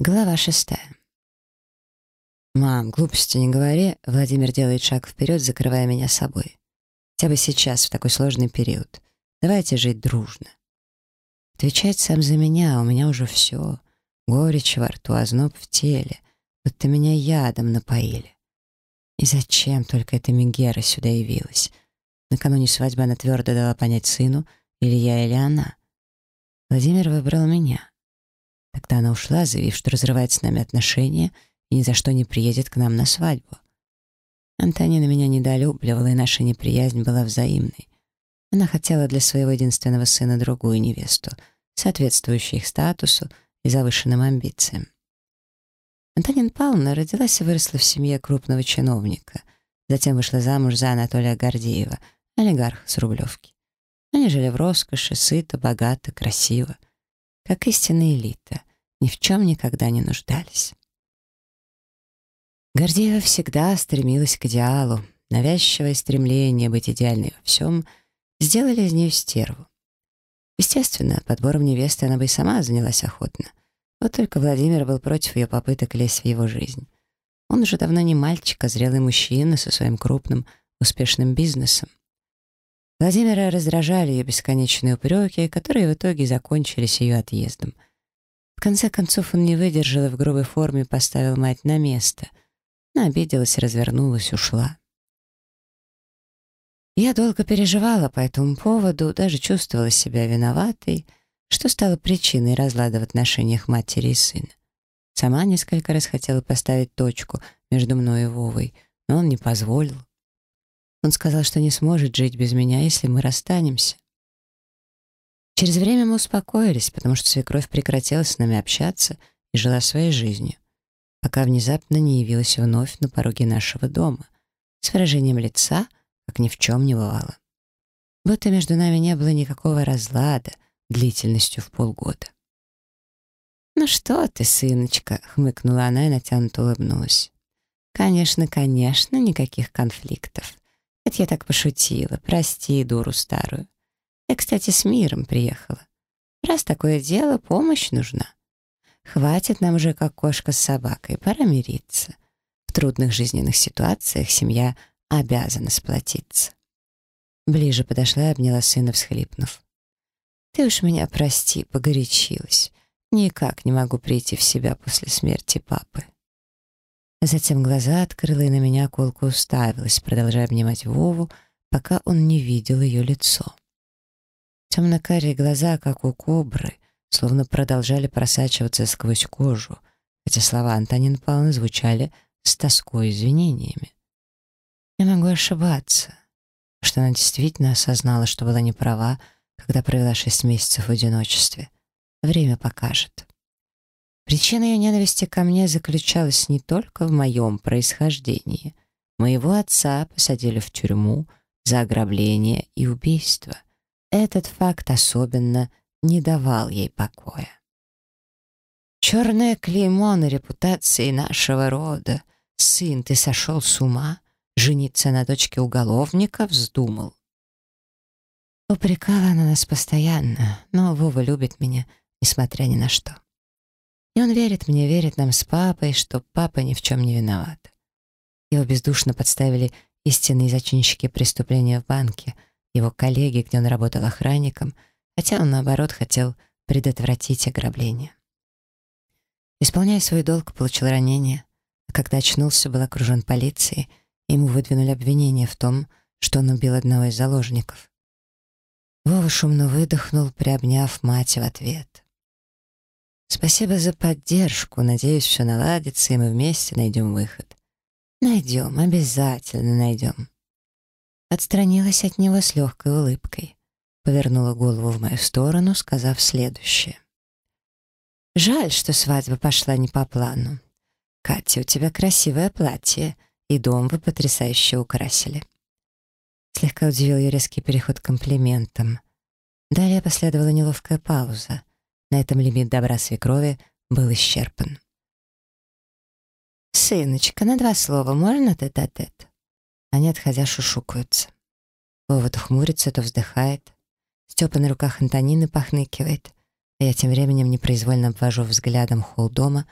Глава шестая. «Мам, глупости не говори», — Владимир делает шаг вперед, закрывая меня собой. «Хотя бы сейчас, в такой сложный период. Давайте жить дружно». Отвечает сам за меня, а у меня уже все. Горечь во рту, озноб в теле. Будто меня ядом напоили. И зачем только эта Мегера сюда явилась? Накануне свадьбы она твердо дала понять сыну, или я, или она. Владимир выбрал меня. Тогда она ушла, заявив, что разрывает с нами отношения и ни за что не приедет к нам на свадьбу. Антонина меня недолюбливала, и наша неприязнь была взаимной. Она хотела для своего единственного сына другую невесту, соответствующую их статусу и завышенным амбициям. Антонина Павловна родилась и выросла в семье крупного чиновника, затем вышла замуж за Анатолия Гордеева, олигарха с Рублевки. Они жили в роскоши, сыто, богато, красиво как истинная элита, ни в чем никогда не нуждались. Гордеева всегда стремилась к идеалу, навязчивое стремление быть идеальной во всем сделали из нее стерву. Естественно, подбором невесты она бы и сама занялась охотно. Вот только Владимир был против ее попыток лезть в его жизнь. Он уже давно не мальчик, а зрелый мужчина со своим крупным, успешным бизнесом. Владимира раздражали ее бесконечные упреки, которые в итоге закончились ее отъездом. В конце концов он не выдержал и в грубой форме поставил мать на место. Она обиделась, развернулась, ушла. Я долго переживала по этому поводу, даже чувствовала себя виноватой, что стало причиной разлада в отношениях матери и сына. Сама несколько раз хотела поставить точку между мной и Вовой, но он не позволил. Он сказал, что не сможет жить без меня, если мы расстанемся. Через время мы успокоились, потому что свекровь прекратила с нами общаться и жила своей жизнью, пока внезапно не явилась вновь на пороге нашего дома с выражением лица, как ни в чем не бывало. Будто между нами не было никакого разлада длительностью в полгода. «Ну что ты, сыночка?» — хмыкнула она и натянуто улыбнулась. «Конечно, конечно, никаких конфликтов. Это я так пошутила. Прости, дуру старую. Я, кстати, с миром приехала. Раз такое дело, помощь нужна. Хватит нам уже как кошка с собакой, пора мириться. В трудных жизненных ситуациях семья обязана сплотиться. Ближе подошла и обняла сына, всхлипнув. «Ты уж меня прости, погорячилась. Никак не могу прийти в себя после смерти папы». Затем глаза открыла и на меня колко уставилась, продолжая обнимать Вову, пока он не видел ее лицо. Темно-карие глаза, как у кобры, словно продолжали просачиваться сквозь кожу, хотя слова Антонины Павловны звучали с тоской и извинениями. Я могу ошибаться, что она действительно осознала, что была неправа, когда провела шесть месяцев в одиночестве. Время покажет. Причина ее ненависти ко мне заключалась не только в моем происхождении. Моего отца посадили в тюрьму за ограбление и убийство. Этот факт особенно не давал ей покоя. Черное клеймо на репутации нашего рода. Сын, ты сошел с ума? Жениться на дочке уголовника вздумал. Упрекала она нас постоянно, но Вова любит меня, несмотря ни на что. И он верит мне, верит нам с папой, что папа ни в чем не виноват. Его бездушно подставили истинные зачинщики преступления в банке, его коллеги, где он работал охранником, хотя он, наоборот, хотел предотвратить ограбление. Исполняя свой долг, получил ранение, а когда очнулся, был окружен полицией, ему выдвинули обвинение в том, что он убил одного из заложников. Вова шумно выдохнул, приобняв мать в ответ. Спасибо за поддержку. Надеюсь, все наладится, и мы вместе найдем выход. Найдем, обязательно найдем. Отстранилась от него с легкой улыбкой. Повернула голову в мою сторону, сказав следующее. «Жаль, что свадьба пошла не по плану. Катя, у тебя красивое платье, и дом вы потрясающе украсили». Слегка удивил ее резкий переход к комплиментам. Далее последовала неловкая пауза — на этом лимит добра свекрови был исчерпан. «Сыночка, на два слова можно тет-а-тет?» Они, отходя, шушукаются. Вова то хмурится, то вздыхает. Степа на руках Антонины похныкивает, а я тем временем непроизвольно обвожу взглядом холл дома,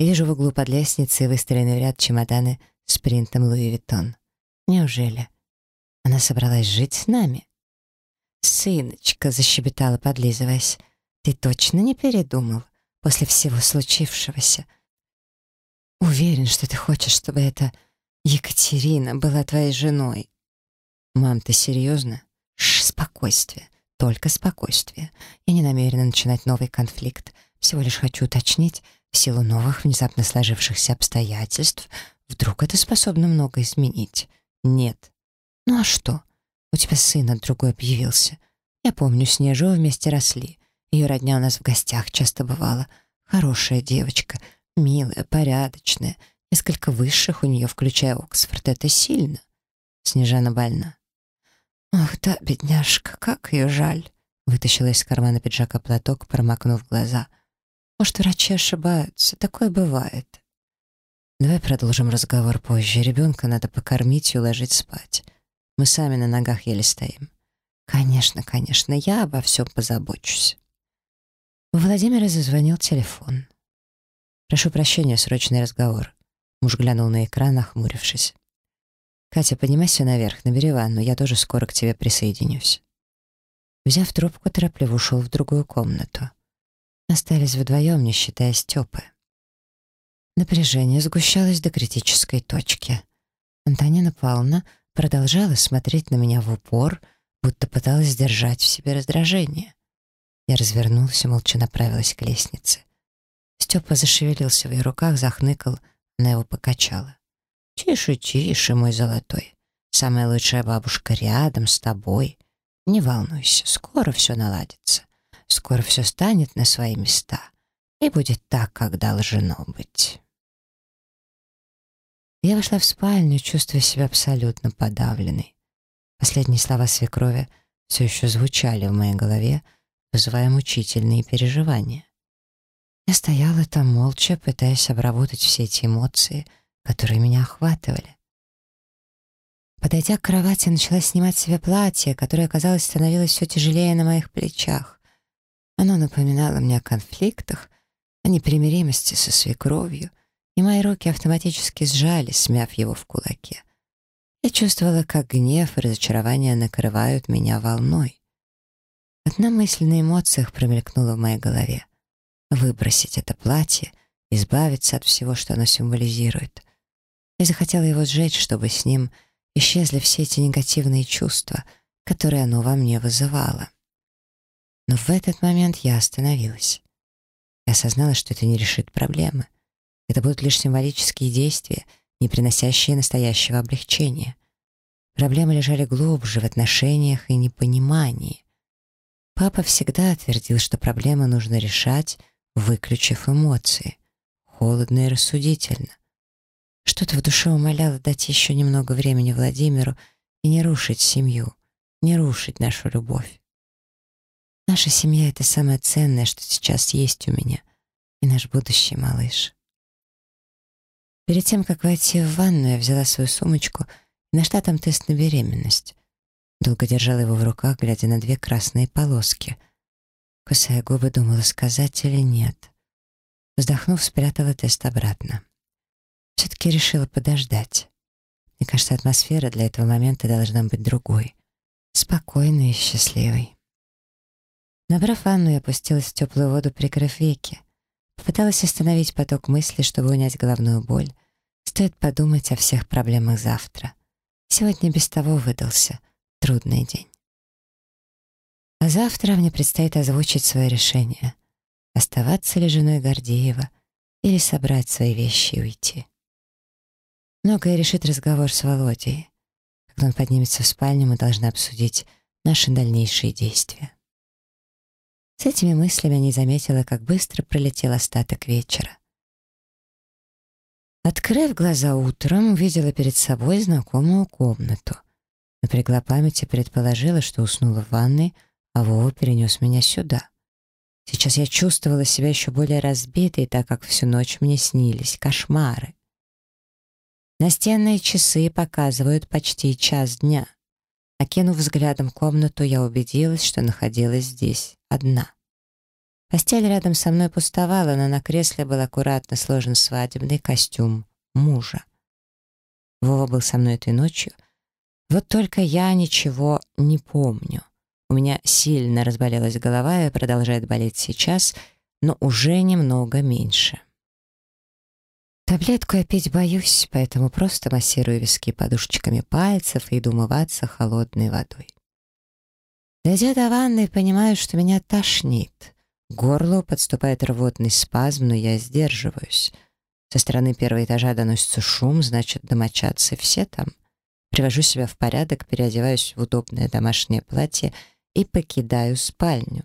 вижу в углу под лестницей выстроенный в ряд чемоданы с принтом Луи Виттон. Неужели? Она собралась жить с нами? «Сыночка», — защебетала, подлизываясь, — «ты точно не передумал после всего случившегося? Уверен, что ты хочешь, чтобы эта Екатерина была твоей женой». «Мам, ты серьезно?» Шш, спокойствие, только спокойствие. Я не намерена начинать новый конфликт. Всего лишь хочу уточнить, в силу новых, внезапно сложившихся обстоятельств, вдруг это способно много изменить. Нет. Ну а что? У тебя сын от другой объявился. Я помню, Снежу вместе росли. Ее родня у нас в гостях часто бывала. Хорошая девочка, милая, порядочная. Несколько высших у нее, включая Оксфорд. Это сильно. Снежана больна. «Ах да, бедняжка, как ее жаль!» Вытащила из кармана пиджака платок, промокнув глаза. «Может, врачи ошибаются, такое бывает». «Давай продолжим разговор позже. Ребенка надо покормить и уложить спать. Мы сами на ногах еле стоим». «Конечно, конечно, я обо всем позабочусь». У Владимира зазвонил телефон. «Прошу прощения, срочный разговор». Муж глянул на экран, охмурившись. «Катя, поднимайся наверх, набери ванну, я тоже скоро к тебе присоединюсь». Взяв трубку, торопливо ушел в другую комнату. Остались вдвоем, не считая Степы. Напряжение сгущалось до критической точки. Антонина Павловна продолжала смотреть на меня в упор, будто пыталась сдержать в себе раздражение. Я развернулась и молча направилась к лестнице. Степа зашевелился в ее руках, захныкал, она его покачала. «Тише, тише, мой золотой. Самая лучшая бабушка рядом с тобой. Не волнуйся, скоро все наладится. Скоро все станет на свои места. И будет так, как должно быть». Я вошла в спальню, чувствуя себя абсолютно подавленной. Последние слова свекрови все еще звучали в моей голове, вызывая мучительные переживания. Я стояла там молча, пытаясь обработать все эти эмоции — которые меня охватывали. Подойдя к кровати, начала снимать с себя платье, которое, казалось, становилось все тяжелее на моих плечах. Оно напоминало мне о конфликтах, о непримиримости со свекровью, и мои руки автоматически сжались, смяв его в кулаке. Я чувствовала, как гнев и разочарование накрывают меня волной. Одна мысль на эмоциях промелькнула в моей голове. Выбросить это платье, избавиться от всего, что оно символизирует. Я захотела его сжечь, чтобы с ним исчезли все эти негативные чувства, которые оно во мне вызывало. Но в этот момент я остановилась. Я осознала, что это не решит проблемы. Это будут лишь символические действия, не приносящие настоящего облегчения. Проблемы лежали глубже в отношениях и непонимании. Папа всегда твердил, что проблемы нужно решать, выключив эмоции, холодно и рассудительно. Что-то в душе умоляло дать еще немного времени Владимиру и не рушить семью, не рушить нашу любовь. Наша семья — это самое ценное, что сейчас есть у меня, и наш будущий малыш. Перед тем, как войти в ванну, я взяла свою сумочку и нашла там тест на беременность. Долго держала его в руках, глядя на две красные полоски. Кусая губы, думала, сказать или нет. Вздохнув, спрятала тест обратно. Все-таки решила подождать. Мне кажется, атмосфера для этого момента должна быть другой. Спокойной и счастливой. Набрав ванну, я опустилась в теплую воду, прикрыв веки. Попыталась остановить поток мыслей, чтобы унять головную боль. Стоит подумать о всех проблемах завтра. Сегодня без того выдался трудный день. А завтра мне предстоит озвучить свое решение. Оставаться ли женой Гордеева или собрать свои вещи и уйти. Многое решит разговор с Володей. Когда он поднимется в спальню, мы должны обсудить наши дальнейшие действия. С этими мыслями я не заметила, как быстро пролетел остаток вечера. Открыв глаза утром, увидела перед собой знакомую комнату. Напрягла память и предположила, что уснула в ванной, а Вова перенес меня сюда. Сейчас я чувствовала себя еще более разбитой, так как всю ночь мне снились кошмары. Настенные часы показывают почти час дня. Окинув взглядом комнату, я убедилась, что находилась здесь одна. Постель рядом со мной пустовала, но на кресле был аккуратно сложен свадебный костюм мужа. Вова был со мной этой ночью. Вот только я ничего не помню. У меня сильно разболелась голова и продолжает болеть сейчас, но уже немного меньше. Таблетку я пить боюсь, поэтому просто массирую виски подушечками пальцев и иду умываться холодной водой. Дойдя до ванны, понимаю, что меня тошнит. К горлу подступает рвотный спазм, но я сдерживаюсь. Со стороны первого этажа доносится шум, значит, домочадцы все там. Привожу себя в порядок, переодеваюсь в удобное домашнее платье и покидаю спальню.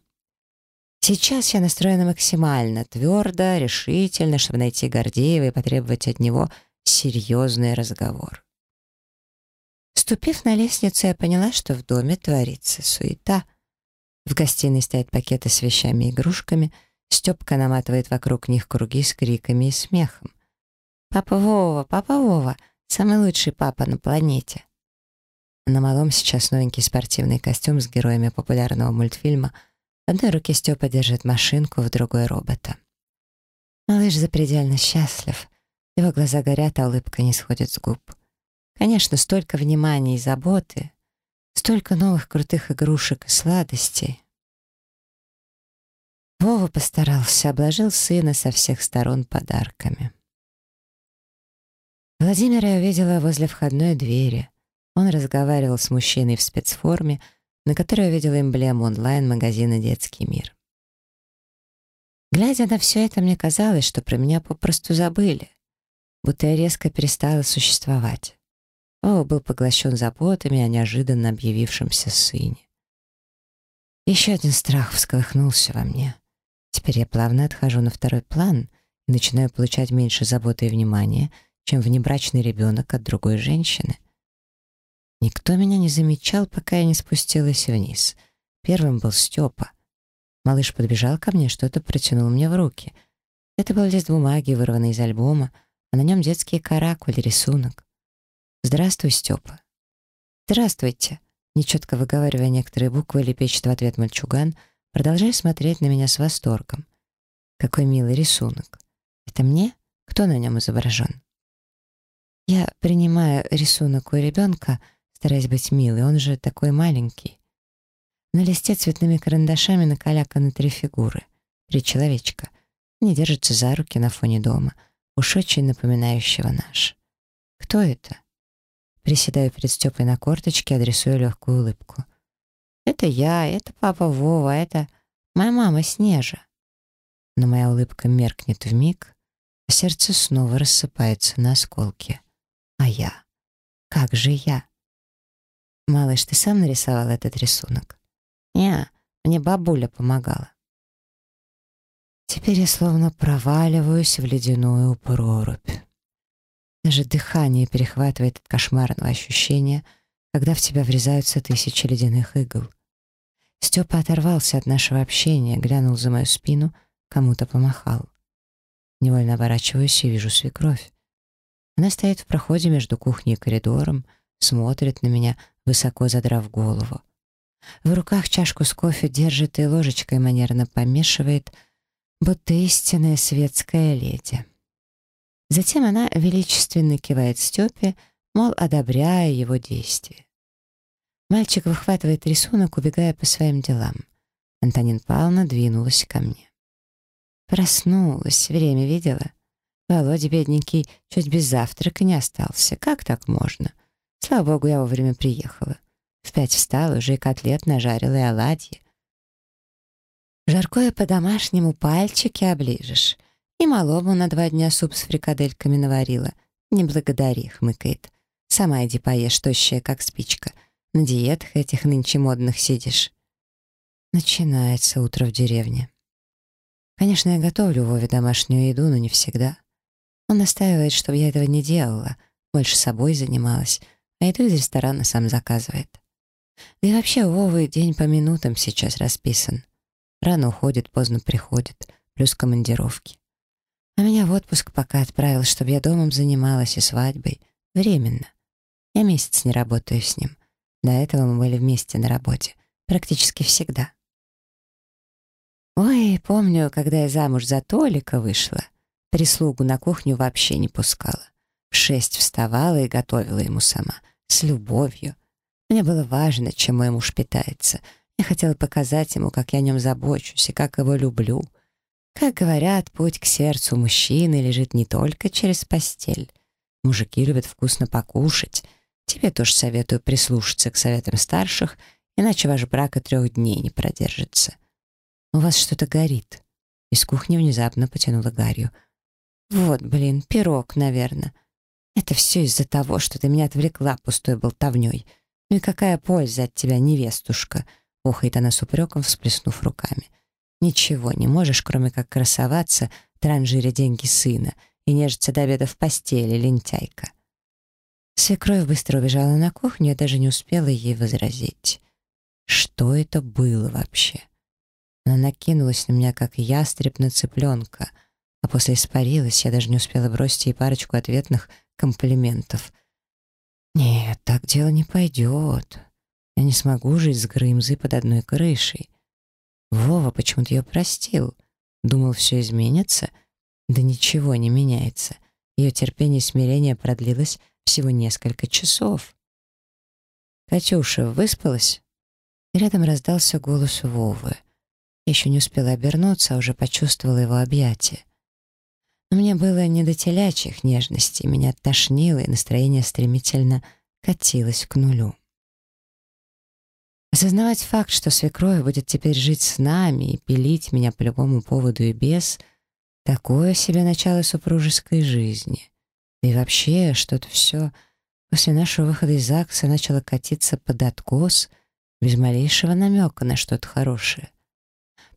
Сейчас я настроена максимально твердо, решительно, чтобы найти Гордеева и потребовать от него серьезный разговор. Ступив на лестницу, я поняла, что в доме творится суета. В гостиной стоят пакеты с вещами и игрушками. Степка наматывает вокруг них круги с криками и смехом. «Папа Вова! Папа Вова! Самый лучший папа на планете!» На малом сейчас новенький спортивный костюм с героями популярного мультфильма — в одной руке Степа держит машинку, в другой — робота. Малыш запредельно счастлив. Его глаза горят, а улыбка не сходит с губ. Конечно, столько внимания и заботы, столько новых крутых игрушек и сладостей. Вова постарался, обложил сына со всех сторон подарками. Владимира я увидела возле входной двери. Он разговаривал с мужчиной в спецформе, на которой я видела эмблему онлайн-магазина «Детский мир». Глядя на все это, мне казалось, что про меня попросту забыли, будто я резко перестала существовать. О, был поглощен заботами о неожиданно объявившемся сыне. Еще один страх всколыхнулся во мне. Теперь я плавно отхожу на второй план и начинаю получать меньше заботы и внимания, чем внебрачный ребенок от другой женщины. Никто меня не замечал, пока я не спустилась вниз. Первым был Степа. Малыш подбежал ко мне, что-то протянул мне в руки. Это был лист бумаги, вырванный из альбома, а на нем детские каракули, рисунок. «Здравствуй, Степа». «Здравствуйте», нечетко выговаривая некоторые буквы, лепечет в ответ мальчуган, продолжая смотреть на меня с восторгом. «Какой милый рисунок. Это мне? Кто на нем изображен?» Я принимаю рисунок у ребенка, стараясь быть милой, он же такой маленький. На листе цветными карандашами накаляканы три фигуры. Три человечка. Они держатся за руки на фоне дома, уж очень напоминающего наш. Кто это? Приседаю перед Степой на корточке, адресую легкую улыбку. Это я, это папа Вова, это моя мама Снежа. Но моя улыбка меркнет в миг, а сердце снова рассыпается на осколки. А я? Как же я? «Малыш, ты сам нарисовал этот рисунок?» «Не, мне бабуля помогала». Теперь я словно проваливаюсь в ледяную прорубь. Даже дыхание перехватывает от кошмарного ощущения, когда в тебя врезаются тысячи ледяных игл. Степа оторвался от нашего общения, глянул за мою спину, кому-то помахал. Невольно оборачиваюсь и вижу свекровь. Она стоит в проходе между кухней и коридором, смотрит на меня, высоко задрав голову. В руках чашку с кофе держит и ложечкой манерно помешивает, будто истинная светская леди. Затем она величественно кивает Степе, мол, одобряя его действия. Мальчик выхватывает рисунок, убегая по своим делам. Антонин Павловна двинулась ко мне. Проснулась, время видела. Володя, бедненький, чуть без завтрака не остался. Как так можно? Слава богу, я вовремя приехала. В пять встала, уже и котлет нажарила, и оладьи. Жаркое по-домашнему пальчики оближешь. И малому на два дня суп с фрикадельками наварила. Не благодари, хмыкает. Сама иди поешь, тощая, как спичка. На диетах этих нынче модных сидишь. Начинается утро в деревне. Конечно, я готовлю Вове домашнюю еду, но не всегда. Он настаивает, чтобы я этого не делала, больше собой занималась, а еду из ресторана сам заказывает. Да и вообще у Вовы день по минутам сейчас расписан. Рано уходит, поздно приходит, плюс командировки. А меня в отпуск пока отправил, чтобы я домом занималась и свадьбой. Временно. Я месяц не работаю с ним. До этого мы были вместе на работе. Практически всегда. Ой, помню, когда я замуж за Толика вышла, прислугу на кухню вообще не пускала. В шесть вставала и готовила ему сама, с любовью. Мне было важно, чем мой муж питается. Я хотела показать ему, как я о нем забочусь и как его люблю. Как говорят, путь к сердцу мужчины лежит не только через постель. Мужики любят вкусно покушать. Тебе тоже советую прислушаться к советам старших, иначе ваш брак и трех дней не продержится. «У вас что-то горит». Из кухни внезапно потянуло гарью. «Вот, блин, пирог, наверное. Это все из-за того, что ты меня отвлекла пустой болтовней. Ну и какая польза от тебя, невестушка?» Охает она с упреком, всплеснув руками. «Ничего не можешь, кроме как красоваться, транжиря деньги сына и нежиться до обеда в постели, лентяйка». Свекровь быстро убежала на кухню, я даже не успела ей возразить. Что это было вообще? Она накинулась на меня, как ястреб на цыпленка, а после испарилась, я даже не успела бросить ей парочку ответных комплиментов. Нет, так дело не пойдет. Я не смогу жить с Грымзой под одной крышей. Вова почему-то ее простил. Думал, все изменится. Да ничего не меняется. Ее терпение и смирение продлилось всего несколько часов. «Катюша, выспалась?» рядом раздался голос Вовы — еще не успела обернуться, а уже почувствовала его объятие. Мне было не до телячьих нежностей, меня тошнило, и настроение стремительно катилось к нулю. Осознавать факт, что свекровь будет теперь жить с нами и пилить меня по любому поводу и без — такое себе начало супружеской жизни. И вообще, что-то все после нашего выхода из ЗАГСа начало катиться под откос без малейшего намека на что-то хорошее.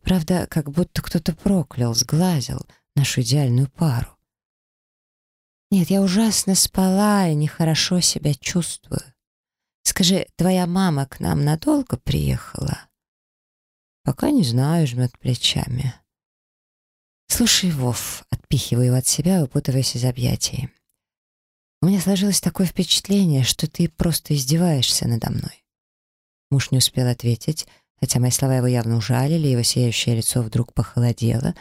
Правда, как будто кто-то проклял, сглазил нашу идеальную пару. Нет, я ужасно спала и нехорошо себя чувствую. Скажи, твоя мама к нам надолго приехала? Пока не знаю, жмет плечами. Слушай, Вов, отпихиваю его от себя, выпутываясь из объятий. У меня сложилось такое впечатление, что ты просто издеваешься надо мной. Муж не успел ответить, Хотя мои слова его явно ужалили, его сияющее лицо вдруг похолодело.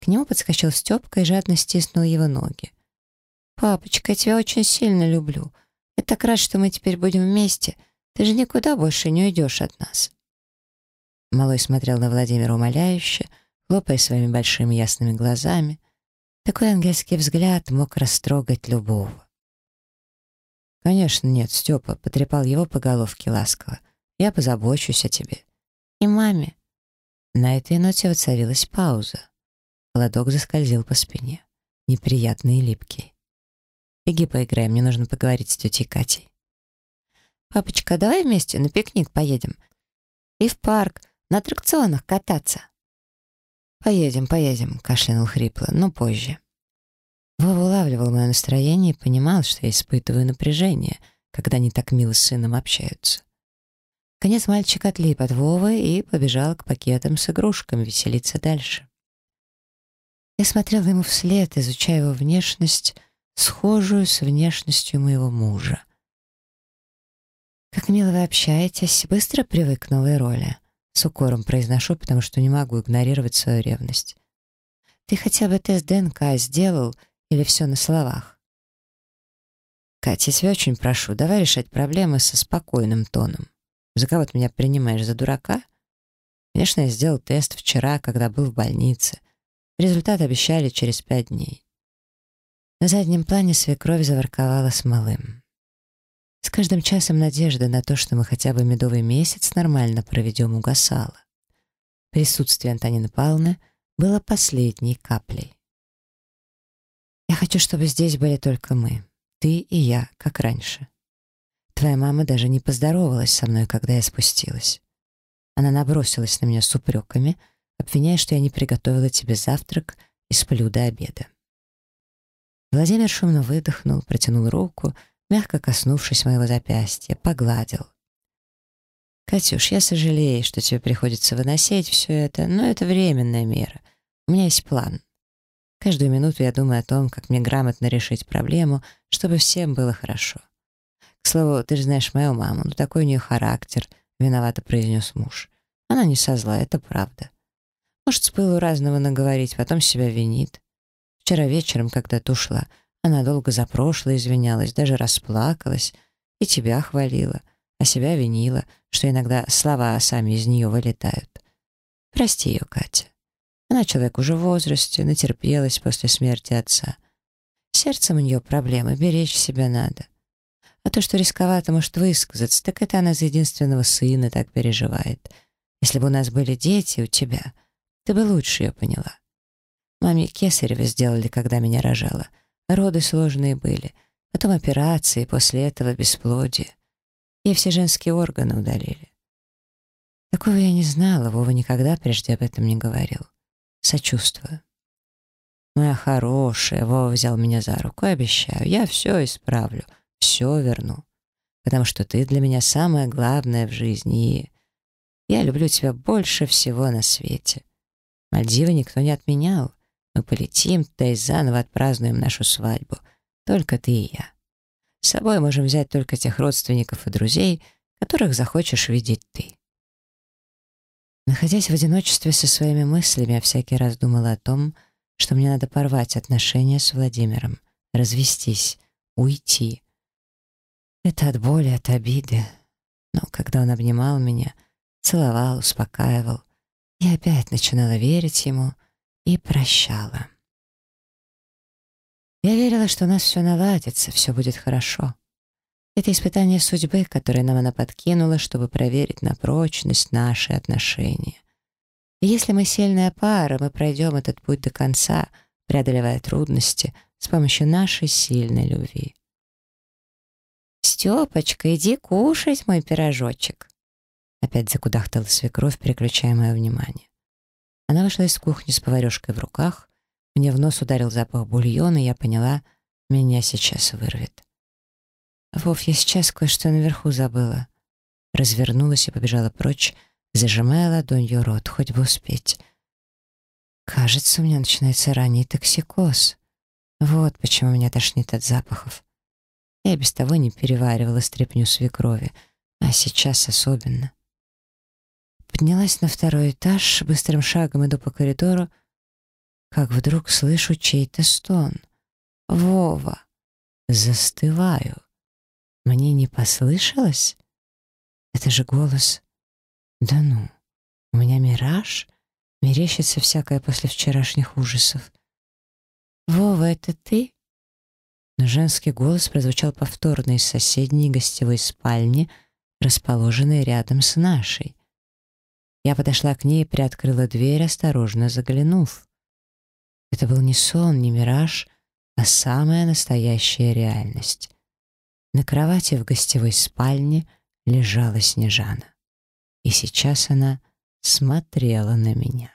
К нему подскочил Степка и жадно стиснул его ноги. «Папочка, я тебя очень сильно люблю. Я так рад, что мы теперь будем вместе. Ты же никуда больше не уйдешь от нас». Малой смотрел на Владимира умоляюще, хлопая своими большими ясными глазами. Такой ангельский взгляд мог растрогать любого. «Конечно нет, Степа», — потрепал его по головке ласково. «Я позабочусь о тебе и маме». На этой ноте воцарилась пауза. Холодок заскользил по спине. Неприятный и липкий. «Беги поиграем, мне нужно поговорить с тетей Катей». «Папочка, давай вместе на пикник поедем. И в парк, на аттракционах кататься». «Поедем, поедем», — кашлянул хрипло, — «но позже». Вова улавливал мое настроение и понимал, что я испытываю напряжение, когда они так мило с сыном общаются. Конец мальчик отлип от Вовы и побежал к пакетам с игрушками веселиться дальше. Я смотрел ему вслед, изучая его внешность, схожую с внешностью моего мужа. «Как мило вы общаетесь, быстро привык к новой роли». С укором произношу, потому что не могу игнорировать свою ревность. «Ты хотя бы тест ДНК сделал или все на словах?» «Катя, я тебя очень прошу, давай решать проблемы со спокойным тоном. За кого ты меня принимаешь, за дурака? Конечно, я сделал тест вчера, когда был в больнице. Результат обещали через пять дней. На заднем плане свекровь заворковала с малым. С каждым часом надежда на то, что мы хотя бы медовый месяц нормально проведем, угасала. Присутствие Антонины Павловны было последней каплей. «Я хочу, чтобы здесь были только мы, ты и я, как раньше. Твоя мама даже не поздоровалась со мной, когда я спустилась. Она набросилась на меня с упреками, обвиняя, что я не приготовила тебе завтрак и сплю до обеда. Владимир шумно выдохнул, протянул руку, мягко коснувшись моего запястья, погладил. «Катюш, я сожалею, что тебе приходится выносить все это, но это временная мера. У меня есть план. Каждую минуту я думаю о том, как мне грамотно решить проблему, чтобы всем было хорошо. К слову, ты же знаешь мою маму, ну такой у нее характер, виновато произнес муж. Она не со зла, это правда. Может, с пылу разного наговорить, потом себя винит. Вчера вечером, когда ты ушла, она долго за прошлое извинялась, даже расплакалась и тебя хвалила, а себя винила, что иногда слова сами из нее вылетают. Прости ее, Катя. Она человек уже в возрасте, натерпелась после смерти отца. Сердцем у нее проблемы, беречь себя надо. А то, что рисковато может высказаться, так это она за единственного сына так переживает. Если бы у нас были дети у тебя, ты бы лучше ее поняла. Маме кесарево сделали, когда меня рожала. Роды сложные были. Потом операции, после этого бесплодие. Ей все женские органы удалили. Такого я не знала, Вова никогда прежде об этом не говорил. Сочувствую. Моя хорошая, Вова взял меня за руку, обещаю, я все исправлю, все верну. Потому что ты для меня самое главное в жизни, и я люблю тебя больше всего на свете. Мальдивы никто не отменял. Мы полетим туда и заново отпразднуем нашу свадьбу. Только ты и я. С собой можем взять только тех родственников и друзей, которых захочешь видеть ты. Находясь в одиночестве со своими мыслями, я всякий раз думала о том, что мне надо порвать отношения с Владимиром, развестись, уйти. Это от боли, от обиды. Но когда он обнимал меня, целовал, успокаивал, я опять начинала верить ему и прощала. Я верила, что у нас все наладится, все будет хорошо. Это испытание судьбы, которое нам она подкинула, чтобы проверить на прочность наши отношения. И если мы сильная пара, мы пройдем этот путь до конца, преодолевая трудности с помощью нашей сильной любви. «Степочка, иди кушать мой пирожочек!» Опять закудахтала свекровь, переключая мое внимание. Она вышла из кухни с поварешкой в руках, мне в нос ударил запах бульона, и я поняла, меня сейчас вырвет. «Вов, я сейчас кое-что наверху забыла». Развернулась и побежала прочь, зажимая ладонью рот, хоть бы успеть. «Кажется, у меня начинается ранний токсикоз. Вот почему меня тошнит от запахов. Я без того не переваривала стряпню свекрови, а сейчас особенно». Поднялась на второй этаж, быстрым шагом иду по коридору, как вдруг слышу чей-то стон. «Вова!» Застываю. Мне не послышалось? Это же голос. Да ну, у меня мираж? Мерещится всякое после вчерашних ужасов. «Вова, это ты?» Но женский голос прозвучал повторно из соседней гостевой спальни, расположенной рядом с нашей. Я подошла к ней и приоткрыла дверь, осторожно заглянув. Это был не сон, не мираж, а самая настоящая реальность. На кровати в гостевой спальне лежала Снежана. И сейчас она смотрела на меня.